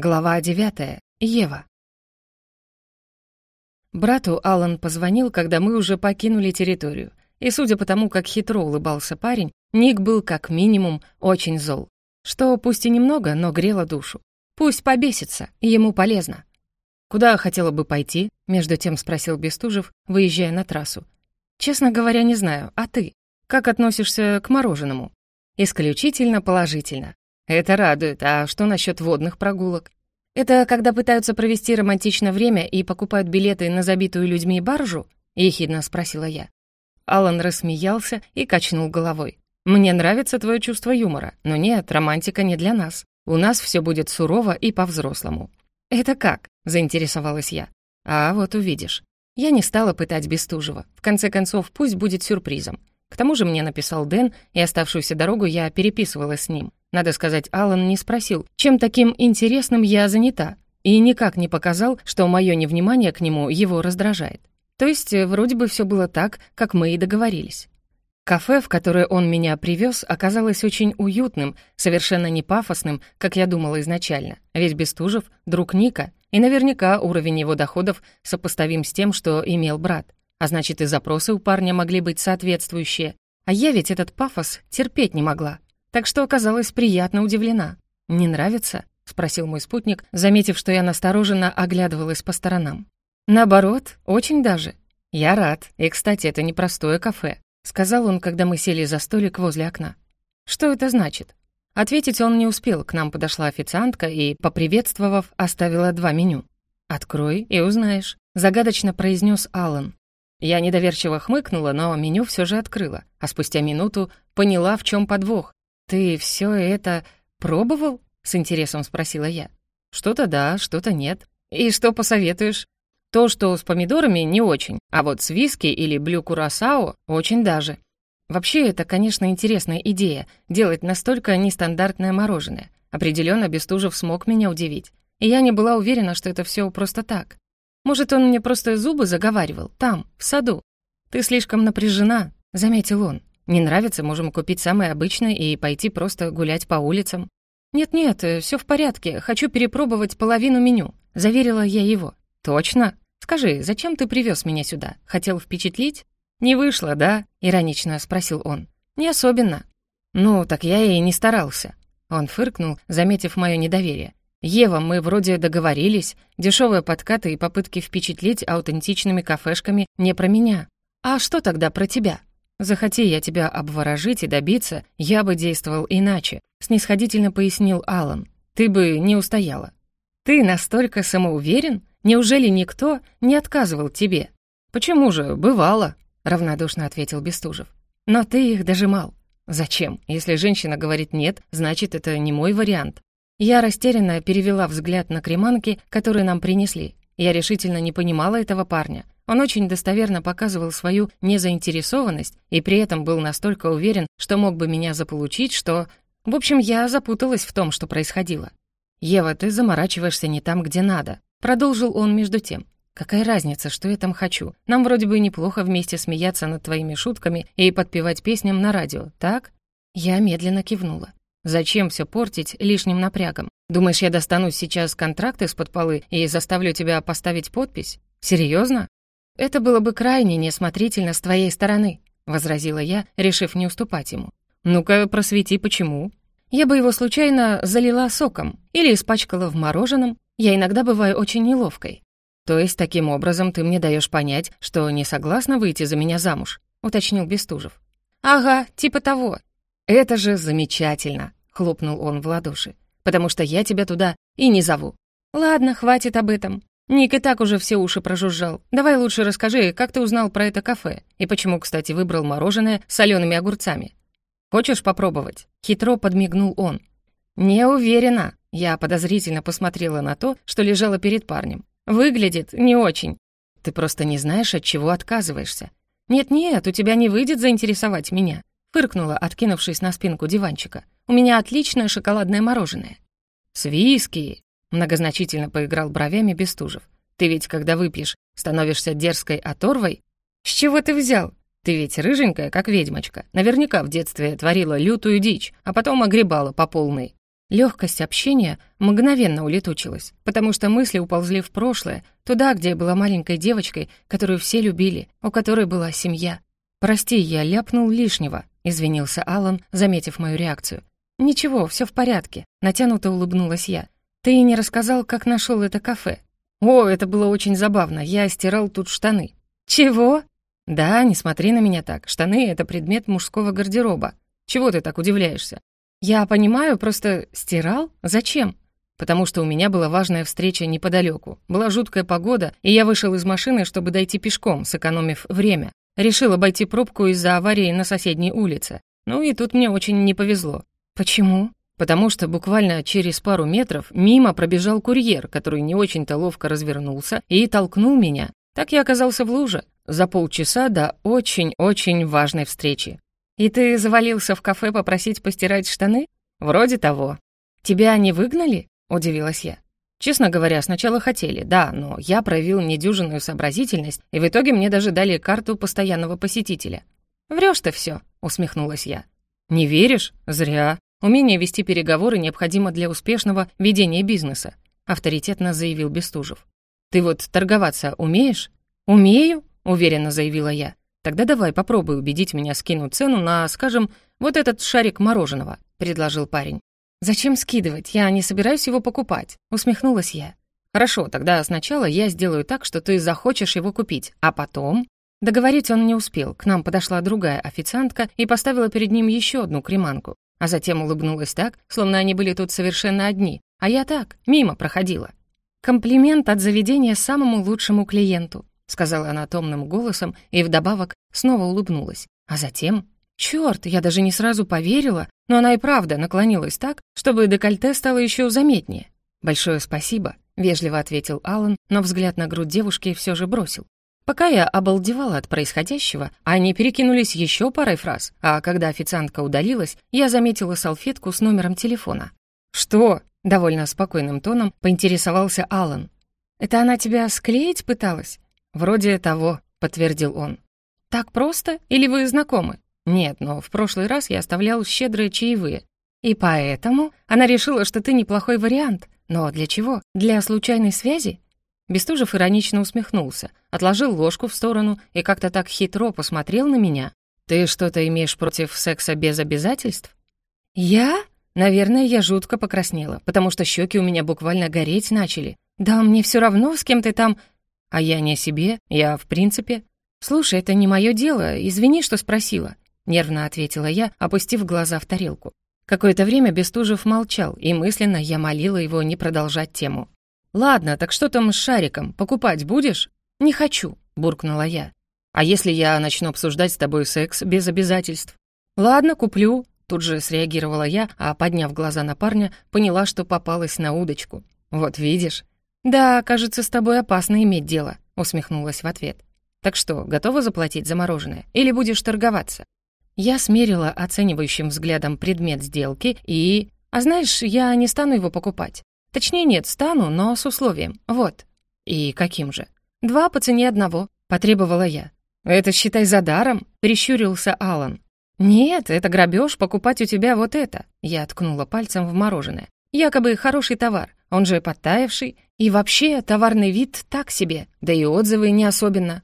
Глава 9. Ева. Брату Алан позвонил, когда мы уже покинули территорию. И судя по тому, как хитро улыбался парень, Ник был как минимум очень зол. Что пусть и немного, но грело душу. Пусть побесится, ему полезно. «Куда хотела бы пойти?» — между тем спросил Бестужев, выезжая на трассу. «Честно говоря, не знаю. А ты? Как относишься к мороженому?» «Исключительно положительно. Это радует. А что насчет водных прогулок? Это когда пытаются провести романтичное время и покупают билеты на забитую людьми баржу? Ехидно спросила я. Алан рассмеялся и качнул головой. «Мне нравится твое чувство юмора, но нет, романтика не для нас. У нас все будет сурово и по-взрослому». «Это как?» — заинтересовалась я. «А вот увидишь». Я не стала пытать Бестужева. В конце концов, пусть будет сюрпризом. К тому же мне написал Дэн, и оставшуюся дорогу я переписывала с ним. Надо сказать, Алан не спросил, чем таким интересным я занята, и никак не показал, что мое невнимание к нему его раздражает. То есть, э, вроде бы все было так, как мы и договорились. Кафе, в которое он меня привез, оказалось очень уютным, совершенно не пафосным, как я думала изначально. Ведь Бестужев — друг Ника, и наверняка уровень его доходов сопоставим с тем, что имел брат. А значит, и запросы у парня могли быть соответствующие. А я ведь этот пафос терпеть не могла. Так что оказалась приятно удивлена. «Не нравится?» — спросил мой спутник, заметив, что я настороженно оглядывалась по сторонам. «Наоборот, очень даже. Я рад. И, кстати, это непростое кафе», — сказал он, когда мы сели за столик возле окна. «Что это значит?» Ответить он не успел, к нам подошла официантка и, поприветствовав, оставила два меню. «Открой и узнаешь», — загадочно произнес Алан. Я недоверчиво хмыкнула, но меню все же открыла, а спустя минуту поняла, в чем подвох. «Ты все это пробовал?» — с интересом спросила я. «Что-то да, что-то нет. И что посоветуешь?» «То, что с помидорами, не очень, а вот с виски или блю курасао очень даже. Вообще, это, конечно, интересная идея — делать настолько нестандартное мороженое. Определенно, Бестужев смог меня удивить. И я не была уверена, что это все просто так. Может, он мне просто зубы заговаривал, там, в саду. «Ты слишком напряжена», — заметил он. «Не нравится, можем купить самое обычное и пойти просто гулять по улицам». «Нет-нет, э, все в порядке, хочу перепробовать половину меню», — заверила я его. «Точно? Скажи, зачем ты привез меня сюда? Хотел впечатлить?» «Не вышло, да?» — иронично спросил он. «Не особенно». «Ну, так я и не старался». Он фыркнул, заметив мое недоверие. «Ева, мы вроде договорились. Дешевые подкаты и попытки впечатлить аутентичными кафешками не про меня. А что тогда про тебя? Захоти я тебя обворожить и добиться, я бы действовал иначе», — снисходительно пояснил Алан. «Ты бы не устояла». «Ты настолько самоуверен? Неужели никто не отказывал тебе?» «Почему же? Бывало», — равнодушно ответил Бестужев. «Но ты их дожимал. Зачем? Если женщина говорит «нет», значит, это не мой вариант. Я растерянно перевела взгляд на креманки, которые нам принесли. Я решительно не понимала этого парня. Он очень достоверно показывал свою незаинтересованность и при этом был настолько уверен, что мог бы меня заполучить, что... В общем, я запуталась в том, что происходило. «Ева, ты заморачиваешься не там, где надо», — продолжил он между тем. «Какая разница, что я там хочу? Нам вроде бы неплохо вместе смеяться над твоими шутками и подпевать песням на радио, так?» Я медленно кивнула. Зачем все портить лишним напрягом? Думаешь, я достану сейчас контракт из-под полы и заставлю тебя поставить подпись? Серьезно? Это было бы крайне неосмотрительно с твоей стороны, возразила я, решив не уступать ему. Ну-ка, просвети, почему? Я бы его случайно залила соком или испачкала в мороженом. Я иногда бываю очень неловкой. То есть таким образом ты мне даешь понять, что не согласна выйти за меня замуж, уточнил Бестужев. Ага, типа того. Это же замечательно хлопнул он в ладоши. «Потому что я тебя туда и не зову». «Ладно, хватит об этом. Ник и так уже все уши прожужжал. Давай лучше расскажи, как ты узнал про это кафе и почему, кстати, выбрал мороженое с солеными огурцами. Хочешь попробовать?» Хитро подмигнул он. «Не уверена». Я подозрительно посмотрела на то, что лежало перед парнем. «Выглядит не очень. Ты просто не знаешь, от чего отказываешься. Нет-нет, у тебя не выйдет заинтересовать меня», фыркнула, откинувшись на спинку диванчика. У меня отличное шоколадное мороженое». «С виски!» — многозначительно поиграл бровями Бестужев. «Ты ведь, когда выпьешь, становишься дерзкой оторвой?» «С чего ты взял? Ты ведь рыженькая, как ведьмочка. Наверняка в детстве творила лютую дичь, а потом огребала по полной». Легкость общения мгновенно улетучилась, потому что мысли уползли в прошлое, туда, где я была маленькой девочкой, которую все любили, у которой была семья. «Прости, я ляпнул лишнего», — извинился Алан, заметив мою реакцию. «Ничего, все в порядке», — натянуто улыбнулась я. «Ты не рассказал, как нашел это кафе?» «О, это было очень забавно, я стирал тут штаны». «Чего?» «Да, не смотри на меня так, штаны — это предмет мужского гардероба. Чего ты так удивляешься?» «Я понимаю, просто стирал? Зачем?» «Потому что у меня была важная встреча неподалеку. Была жуткая погода, и я вышел из машины, чтобы дойти пешком, сэкономив время. Решил обойти пробку из-за аварии на соседней улице. Ну и тут мне очень не повезло. Почему? Потому что буквально через пару метров мимо пробежал курьер, который не очень-то ловко развернулся и толкнул меня. Так я оказался в луже за полчаса до очень-очень важной встречи. «И ты завалился в кафе попросить постирать штаны?» «Вроде того». «Тебя не выгнали?» — удивилась я. Честно говоря, сначала хотели, да, но я проявил недюжинную сообразительность, и в итоге мне даже дали карту постоянного посетителя. «Врёшь ты всё», — усмехнулась я. «Не веришь? Зря. Умение вести переговоры необходимо для успешного ведения бизнеса», — авторитетно заявил Бестужев. «Ты вот торговаться умеешь?» «Умею», — уверенно заявила я. «Тогда давай попробуй убедить меня скинуть цену на, скажем, вот этот шарик мороженого», — предложил парень. «Зачем скидывать? Я не собираюсь его покупать», — усмехнулась я. «Хорошо, тогда сначала я сделаю так, что ты захочешь его купить, а потом...» Договорить он не успел, к нам подошла другая официантка и поставила перед ним еще одну креманку, а затем улыбнулась так, словно они были тут совершенно одни, а я так, мимо проходила. «Комплимент от заведения самому лучшему клиенту», сказала она томным голосом и вдобавок снова улыбнулась, а затем Чёрт, я даже не сразу поверила, но она и правда наклонилась так, чтобы декольте стало еще заметнее. «Большое спасибо», — вежливо ответил Алан, но взгляд на грудь девушки все же бросил. Пока я обалдевала от происходящего, они перекинулись еще парой фраз, а когда официантка удалилась, я заметила салфетку с номером телефона. «Что?» — довольно спокойным тоном поинтересовался Алан. «Это она тебя склеить пыталась?» «Вроде того», — подтвердил он. «Так просто? Или вы знакомы?» «Нет, но в прошлый раз я оставлял щедрые чаевые. И поэтому она решила, что ты неплохой вариант. Но для чего? Для случайной связи?» Бестужев иронично усмехнулся, отложил ложку в сторону и как-то так хитро посмотрел на меня. «Ты что-то имеешь против секса без обязательств?» «Я?» Наверное, я жутко покраснела, потому что щеки у меня буквально гореть начали. «Да мне все равно, с кем ты там...» «А я не о себе, я в принципе...» «Слушай, это не мое дело, извини, что спросила нервно ответила я, опустив глаза в тарелку. Какое-то время Бестужев молчал, и мысленно я молила его не продолжать тему. «Ладно, так что там с шариком? Покупать будешь?» «Не хочу», — буркнула я. «А если я начну обсуждать с тобой секс без обязательств?» «Ладно, куплю», — тут же среагировала я, а, подняв глаза на парня, поняла, что попалась на удочку. «Вот видишь?» «Да, кажется, с тобой опасно иметь дело», — усмехнулась в ответ. «Так что, готова заплатить за мороженое? Или будешь торговаться?» Я смерила оценивающим взглядом предмет сделки и... А знаешь, я не стану его покупать. Точнее, нет, стану, но с условием. Вот. И каким же? Два по цене одного, потребовала я. Это считай за даром, прищурился Алан. Нет, это грабеж покупать у тебя вот это. Я ткнула пальцем в мороженое. Якобы хороший товар, он же подтаявший, и вообще товарный вид так себе, да и отзывы не особенно.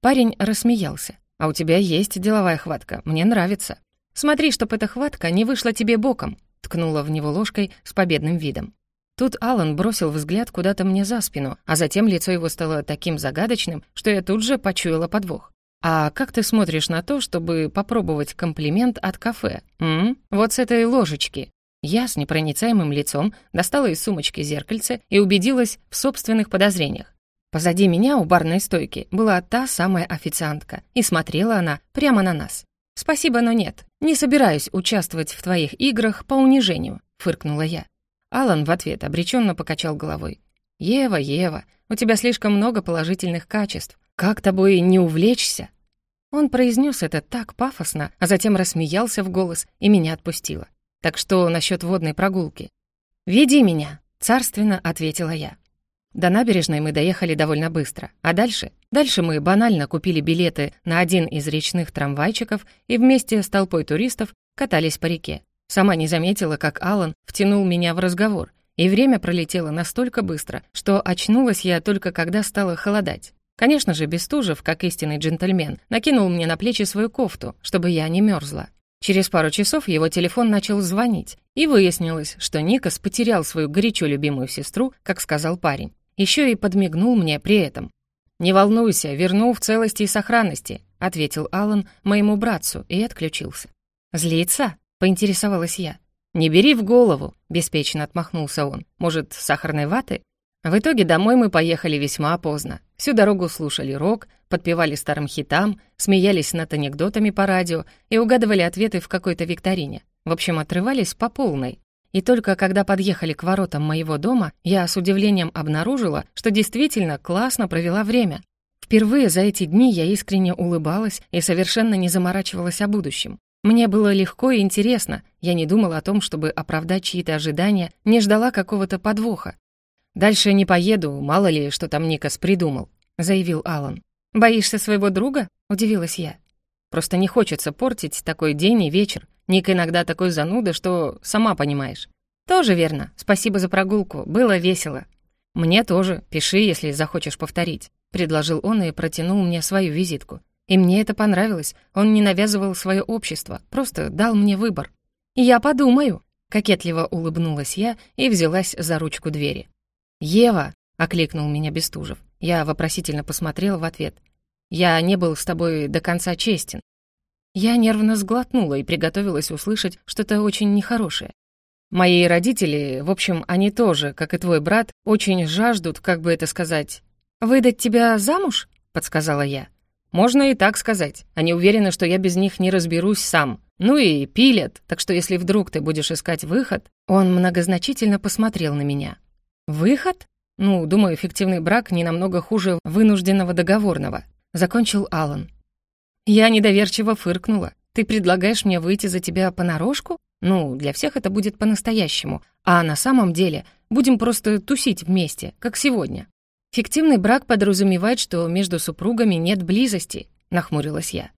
Парень рассмеялся. А у тебя есть деловая хватка, мне нравится. Смотри, чтоб эта хватка не вышла тебе боком», ткнула в него ложкой с победным видом. Тут Алан бросил взгляд куда-то мне за спину, а затем лицо его стало таким загадочным, что я тут же почуяла подвох. «А как ты смотришь на то, чтобы попробовать комплимент от кафе? М? Вот с этой ложечки». Я с непроницаемым лицом достала из сумочки зеркальце и убедилась в собственных подозрениях. Позади меня у барной стойки была та самая официантка, и смотрела она прямо на нас. «Спасибо, но нет. Не собираюсь участвовать в твоих играх по унижению», — фыркнула я. Алан в ответ обреченно покачал головой. «Ева, Ева, у тебя слишком много положительных качеств. Как тобой не увлечься?» Он произнес это так пафосно, а затем рассмеялся в голос и меня отпустило. «Так что насчет водной прогулки?» «Веди меня», — царственно ответила я. До набережной мы доехали довольно быстро. А дальше? Дальше мы банально купили билеты на один из речных трамвайчиков и вместе с толпой туристов катались по реке. Сама не заметила, как Алан втянул меня в разговор, и время пролетело настолько быстро, что очнулась я только когда стало холодать. Конечно же, Бестужев, как истинный джентльмен, накинул мне на плечи свою кофту, чтобы я не мерзла. Через пару часов его телефон начал звонить, и выяснилось, что Никас потерял свою горячо любимую сестру, как сказал парень. Еще и подмигнул мне при этом. «Не волнуйся, верну в целости и сохранности», — ответил Алан моему братцу и отключился. «Злится?» — поинтересовалась я. «Не бери в голову», — беспечно отмахнулся он. «Может, сахарной ваты?» В итоге домой мы поехали весьма поздно. Всю дорогу слушали рок, подпевали старым хитам, смеялись над анекдотами по радио и угадывали ответы в какой-то викторине. В общем, отрывались по полной. И только когда подъехали к воротам моего дома, я с удивлением обнаружила, что действительно классно провела время. Впервые за эти дни я искренне улыбалась и совершенно не заморачивалась о будущем. Мне было легко и интересно, я не думала о том, чтобы оправдать чьи-то ожидания, не ждала какого-то подвоха. «Дальше не поеду, мало ли, что там Никас придумал», — заявил Алан. «Боишься своего друга?» — удивилась я. «Просто не хочется портить такой день и вечер. Ник иногда такой зануда, что сама понимаешь». «Тоже верно. Спасибо за прогулку. Было весело». «Мне тоже. Пиши, если захочешь повторить», — предложил он и протянул мне свою визитку. И мне это понравилось. Он не навязывал свое общество, просто дал мне выбор. «Я подумаю», — кокетливо улыбнулась я и взялась за ручку двери. «Ева!» — окликнул меня Бестужев. Я вопросительно посмотрела в ответ. «Я не был с тобой до конца честен». Я нервно сглотнула и приготовилась услышать что-то очень нехорошее. Мои родители, в общем, они тоже, как и твой брат, очень жаждут, как бы это сказать... «Выдать тебя замуж?» — подсказала я. «Можно и так сказать. Они уверены, что я без них не разберусь сам. Ну и пилят, так что если вдруг ты будешь искать выход...» Он многозначительно посмотрел на меня. «Выход? Ну, думаю, эффективный брак не намного хуже вынужденного договорного», — закончил Алан. Я недоверчиво фыркнула. «Ты предлагаешь мне выйти за тебя понарошку? Ну, для всех это будет по-настоящему, а на самом деле будем просто тусить вместе, как сегодня». «Фиктивный брак подразумевает, что между супругами нет близости», — нахмурилась я.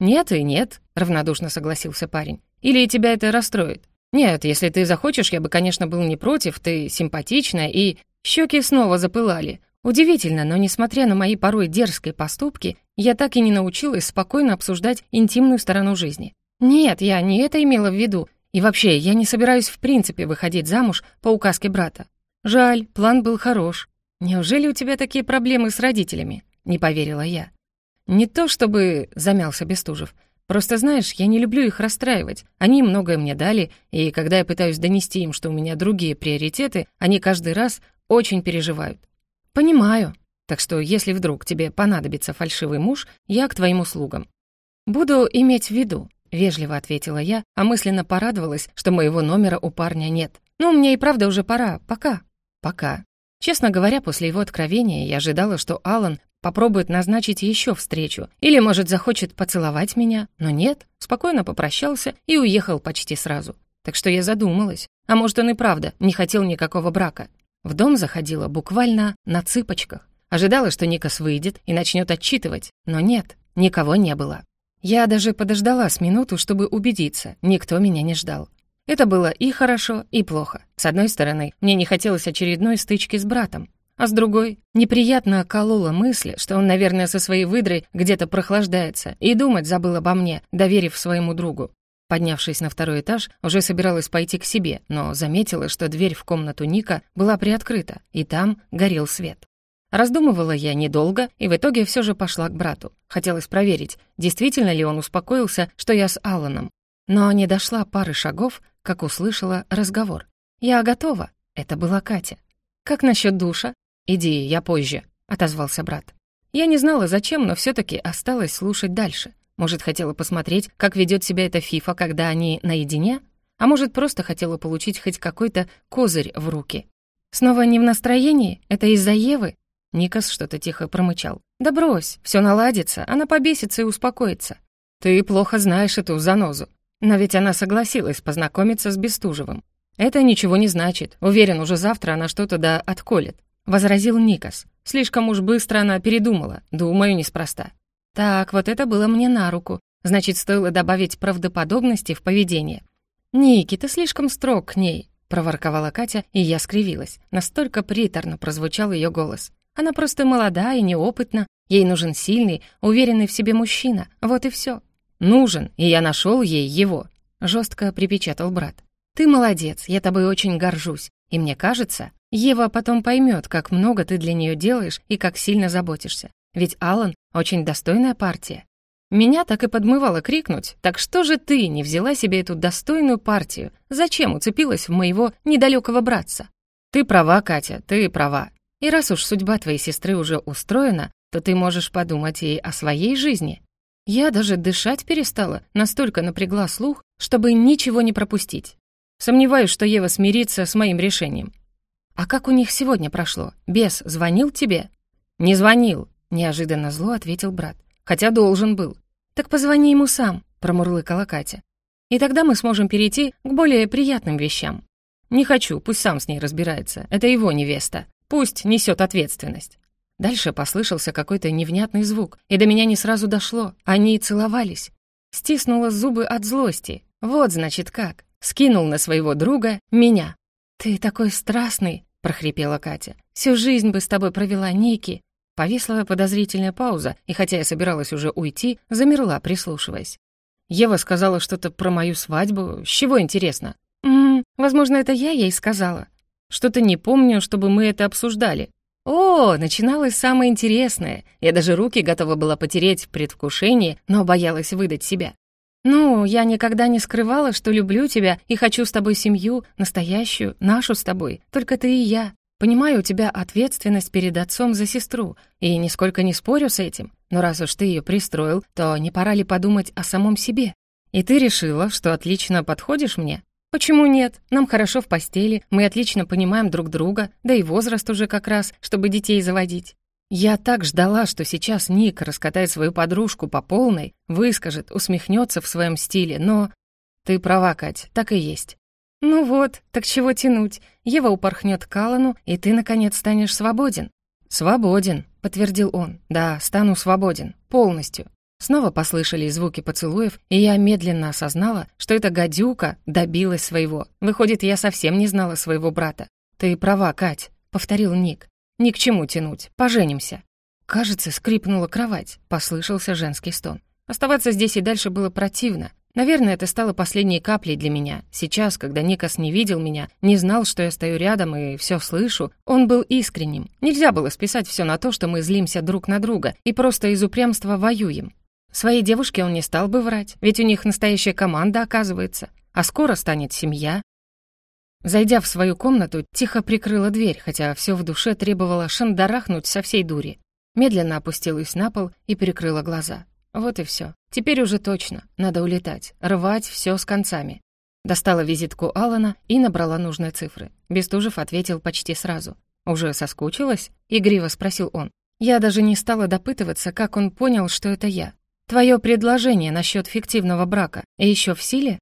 «Нет и нет», — равнодушно согласился парень. «Или тебя это расстроит? «Нет, если ты захочешь, я бы, конечно, был не против, ты симпатичная и...» Щеки снова запылали. Удивительно, но несмотря на мои порой дерзкие поступки, я так и не научилась спокойно обсуждать интимную сторону жизни. Нет, я не это имела в виду. И вообще, я не собираюсь в принципе выходить замуж по указке брата. Жаль, план был хорош. Неужели у тебя такие проблемы с родителями? Не поверила я. Не то чтобы, замялся Бестужев, Просто знаешь, я не люблю их расстраивать. Они многое мне дали, и когда я пытаюсь донести им, что у меня другие приоритеты, они каждый раз очень переживают. Понимаю. Так что, если вдруг тебе понадобится фальшивый муж, я к твоим услугам. Буду иметь в виду, вежливо ответила я, а мысленно порадовалась, что моего номера у парня нет. Ну, мне и правда уже пора. Пока. Пока. Честно говоря, после его откровения я ожидала, что Алан Попробует назначить еще встречу. Или, может, захочет поцеловать меня. Но нет, спокойно попрощался и уехал почти сразу. Так что я задумалась. А может, он и правда не хотел никакого брака. В дом заходила буквально на цыпочках. Ожидала, что Никас выйдет и начнет отчитывать. Но нет, никого не было. Я даже подождала с минуту, чтобы убедиться, никто меня не ждал. Это было и хорошо, и плохо. С одной стороны, мне не хотелось очередной стычки с братом. А с другой, неприятно колола мысль, что он, наверное, со своей выдрой где-то прохлаждается и думать забыл обо мне, доверив своему другу. Поднявшись на второй этаж, уже собиралась пойти к себе, но заметила, что дверь в комнату Ника была приоткрыта, и там горел свет. Раздумывала я недолго, и в итоге все же пошла к брату. Хотелось проверить, действительно ли он успокоился, что я с Алланом. Но не дошла пары шагов, как услышала разговор. «Я готова». Это была Катя. «Как насчет душа?» «Иди, я позже», — отозвался брат. Я не знала, зачем, но все таки осталось слушать дальше. Может, хотела посмотреть, как ведет себя эта фифа, когда они наедине? А может, просто хотела получить хоть какой-то козырь в руки. «Снова не в настроении? Это из-за Евы?» Никас что-то тихо промычал. «Да брось, все наладится, она побесится и успокоится. Ты плохо знаешь эту занозу. Но ведь она согласилась познакомиться с Бестужевым. Это ничего не значит. Уверен, уже завтра она что-то да отколет. — возразил Никас. «Слишком уж быстро она передумала. Думаю, неспроста». «Так, вот это было мне на руку. Значит, стоило добавить правдоподобности в поведение. «Ники, ты слишком строг к ней», — проворковала Катя, и я скривилась. Настолько приторно прозвучал ее голос. «Она просто молода и неопытна. Ей нужен сильный, уверенный в себе мужчина. Вот и все. «Нужен, и я нашел ей его», — жестко припечатал брат. «Ты молодец, я тобой очень горжусь. И мне кажется, Ева потом поймет, как много ты для нее делаешь и как сильно заботишься. Ведь Алан очень достойная партия. Меня так и подмывало крикнуть, так что же ты не взяла себе эту достойную партию? Зачем уцепилась в моего недалекого братца? Ты права, Катя, ты права. И раз уж судьба твоей сестры уже устроена, то ты можешь подумать и о своей жизни. Я даже дышать перестала, настолько напрягла слух, чтобы ничего не пропустить. Сомневаюсь, что Ева смирится с моим решением. «А как у них сегодня прошло? Бес звонил тебе?» «Не звонил», — неожиданно зло ответил брат. «Хотя должен был. «Так позвони ему сам», — промурлыкала Катя. «И тогда мы сможем перейти к более приятным вещам». «Не хочу, пусть сам с ней разбирается. Это его невеста. Пусть несет ответственность». Дальше послышался какой-то невнятный звук, и до меня не сразу дошло. Они целовались. Стиснула зубы от злости. Вот, значит, как. Скинул на своего друга меня. «Ты такой страстный», — прохрипела Катя. «Всю жизнь бы с тобой провела, Ники. Повисла подозрительная пауза, и хотя я собиралась уже уйти, замерла, прислушиваясь. Ева сказала что-то про мою свадьбу. С чего интересно? Ммм, возможно, это я ей сказала. Что-то не помню, чтобы мы это обсуждали. Начиналось самое интересное. Я даже руки готова была потереть в предвкушении, но боялась выдать себя. «Ну, я никогда не скрывала, что люблю тебя и хочу с тобой семью, настоящую, нашу с тобой, только ты и я. Понимаю, у тебя ответственность перед отцом за сестру, и нисколько не спорю с этим. Но раз уж ты ее пристроил, то не пора ли подумать о самом себе? И ты решила, что отлично подходишь мне? Почему нет? Нам хорошо в постели, мы отлично понимаем друг друга, да и возраст уже как раз, чтобы детей заводить. Я так ждала, что сейчас Ник раскатает свою подружку по полной, выскажет, усмехнется в своем стиле, но... Ты права, Кать, так и есть. «Ну вот, так чего тянуть? Ева упорхнет к Аллану, и ты, наконец, станешь свободен». «Свободен», — подтвердил он. «Да, стану свободен. Полностью». Снова послышались звуки поцелуев, и я медленно осознала, что эта гадюка добилась своего. Выходит, я совсем не знала своего брата. «Ты права, Кать», — повторил Ник. «Ни к чему тянуть. Поженимся». Кажется, скрипнула кровать, послышался женский стон. Оставаться здесь и дальше было противно. Наверное, это стало последней каплей для меня. Сейчас, когда Никас не видел меня, не знал, что я стою рядом и все слышу, он был искренним. Нельзя было списать все на то, что мы злимся друг на друга и просто из упрямства воюем. Своей девушке он не стал бы врать, ведь у них настоящая команда, оказывается. А скоро станет семья. Зайдя в свою комнату, тихо прикрыла дверь, хотя все в душе требовало шандарахнуть со всей дури. Медленно опустилась на пол и перекрыла глаза. Вот и все. Теперь уже точно. Надо улетать. Рвать все с концами. Достала визитку Алана и набрала нужные цифры. Бестужев ответил почти сразу. «Уже соскучилась?» — игриво спросил он. Я даже не стала допытываться, как он понял, что это я. «Твое предложение насчет фиктивного брака еще в силе?»